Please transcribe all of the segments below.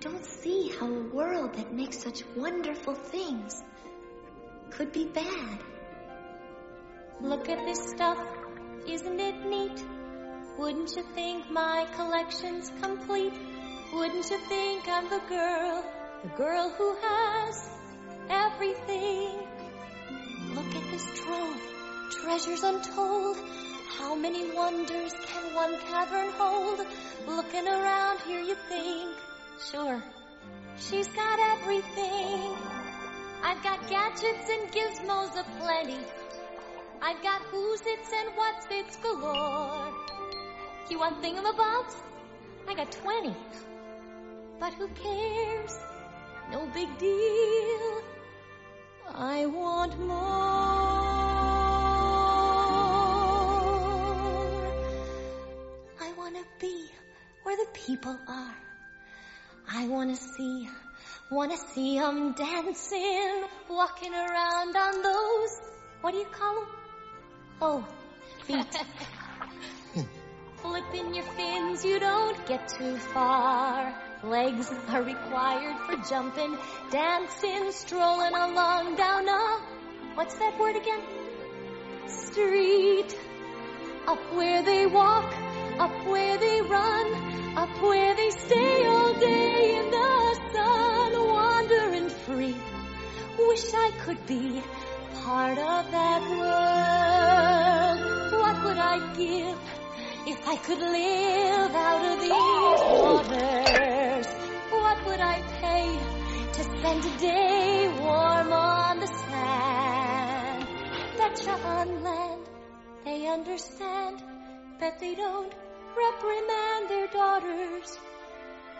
don't see how a world that makes such wonderful things could be bad. Look at this stuff, isn't it neat? Wouldn't you think my collection's complete? Wouldn't you think I'm the girl, the girl who has everything? Look at this trove, treasures untold. How many wonders can one cavern hold? Looking around here, you think, she's got everything. I've got gadgets and gizmos aplenty. I've got who's its and what's its galore. You want thingamabobs? I got 20. But who cares? No big deal. I want more. I want to be where the people are. I want to see, want to see see 'em dancing, walking around on those, what do you call 'em? Oh, feet. Flipping your fins, you don't get too far. Legs are required for jumping, dancing, strolling along down a, what's that word again? Street. Up where they walk, up where they run, Wish I could be part of that world. What would I give if I could live out of these waters? What would I pay to spend a day warm on the sand? Betcha on land, they understand that they don't reprimand their daughters.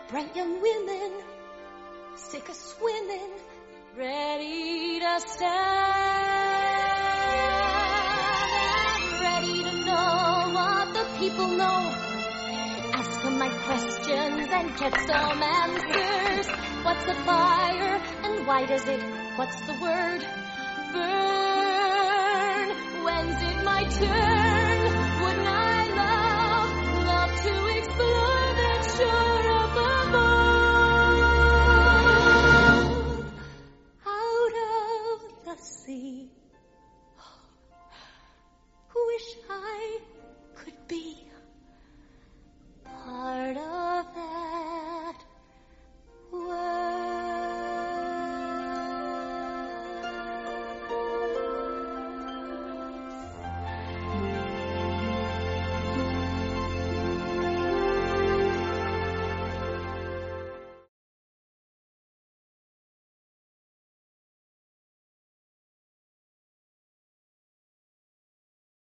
Bright young women, sick of swimming, ready get some answers. What's a fire and why does it? What's the word? Burn. When's it my turn?